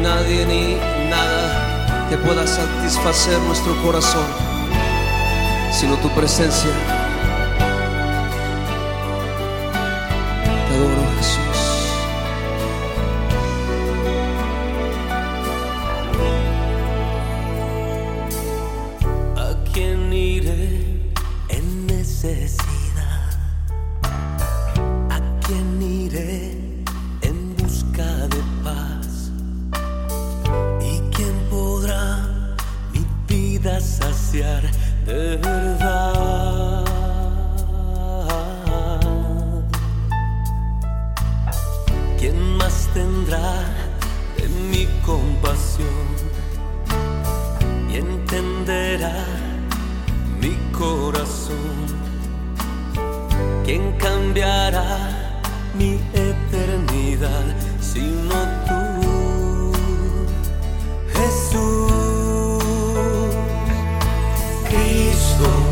nadie ni nada que pueda satisfacer nuestro corazón, sino tu presencia. Saciar de verdad? ¿Quién más tendrá de mi compasión? y entenderá mi corazón. ¿Quién cambiará mi eternidad sino tú, Jesús? Cristo,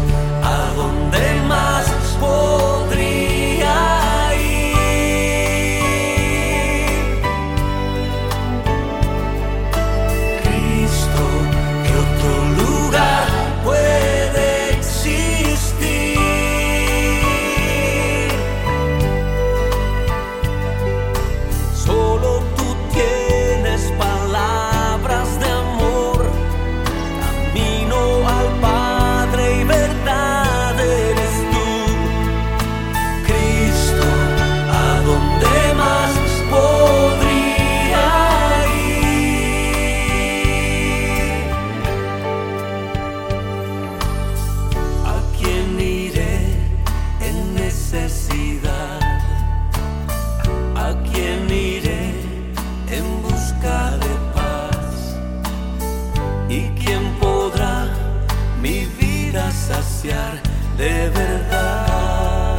saciar de verdad?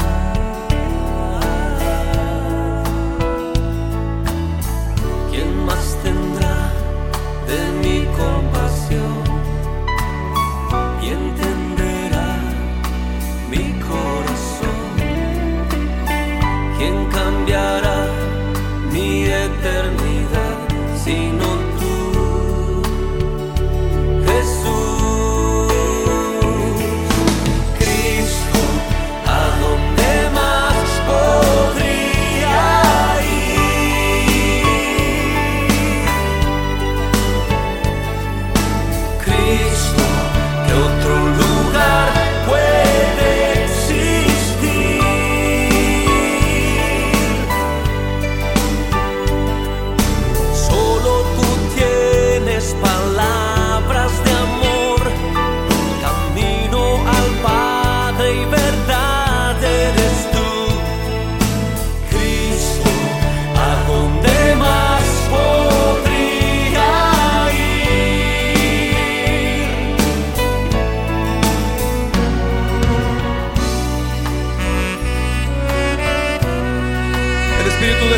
¿Quién más tendrá de mi compasión Cristo,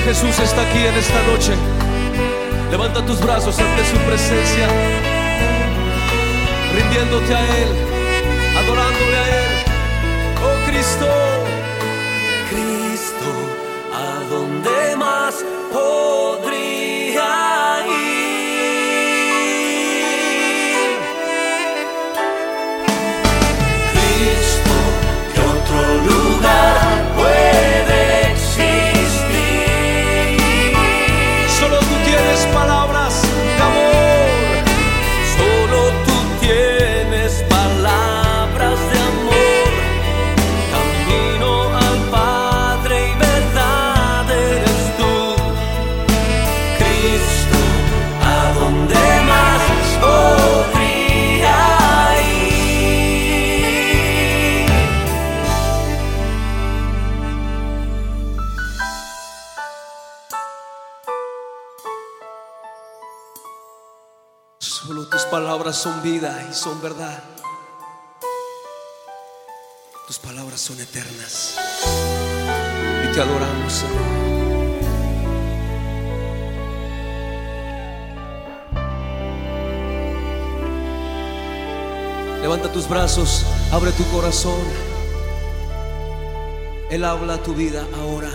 Jesús está aquí en esta noche. Levanta tus brazos ante su presencia, rindiéndote a Él, adorándole a Él. Oh Cristo, Solo tus palabras son vida y son verdad. Tus palabras son eternas. Y te adoramos, Señor. Levanta tus brazos, abre tu corazón. Él habla tu vida ahora.